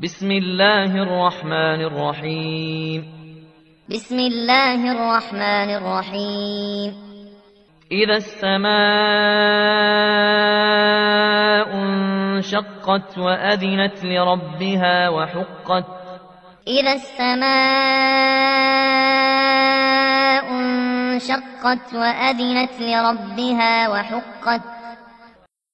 بسم الله الرحمن الرحيم. بسم الله الرحمن الرحيم. إذا السماء انشقت وأذنت لربها وحقت. إذا السماء انشقت وأذنت لربها وحقت.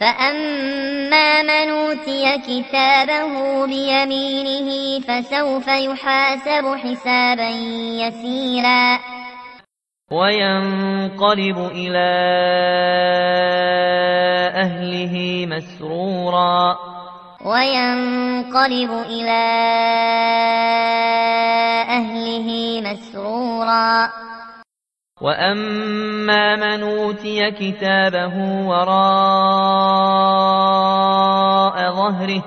فأما من أوتي كتابه بيمينه فسوف يحاسب حسابا يسيرا وينقلب إلى أهله مسرورا وينقلب إلى أهله مسرورا وأما من أوتي كتابه وراء ظهره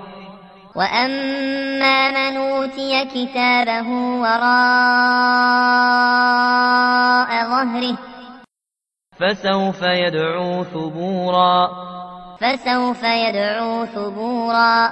وأما من أوتي كتابه وراء ظهره فسوف يدعو ثبورا فسوف يدعو ثبورا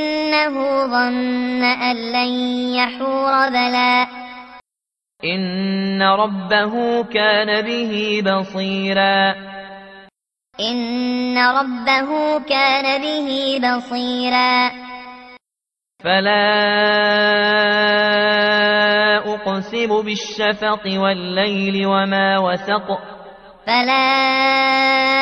إنه ظن أن لن يحور بلى إن ربه كان به بصيرا. إن ربه كان به بصيرا. فلا أقسم بالشفق والليل وما وسق. فلا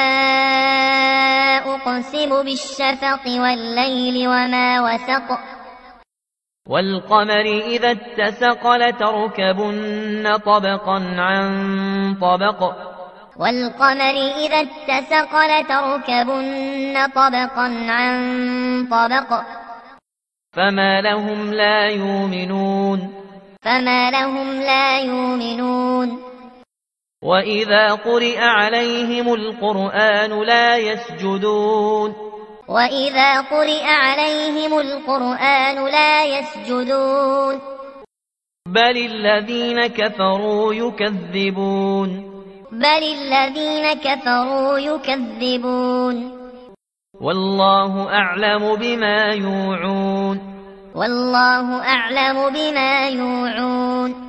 أقسم بالشفق والليل وما وسق. والقمر إذا اتسق لتركبن طبقا عن طبق. والقمر إذا اتسق لتركبن طبقا عن طبق. فما لهم لا يؤمنون. فما لهم لا يؤمنون. وإذا قرئ عليهم القرآن لا يسجدون وإذا قرئ عليهم القرآن لا يسجدون بل الذين كفروا يكذبون بل الذين كفروا يكذبون والله أعلم بما يوعون والله أعلم بما يوعون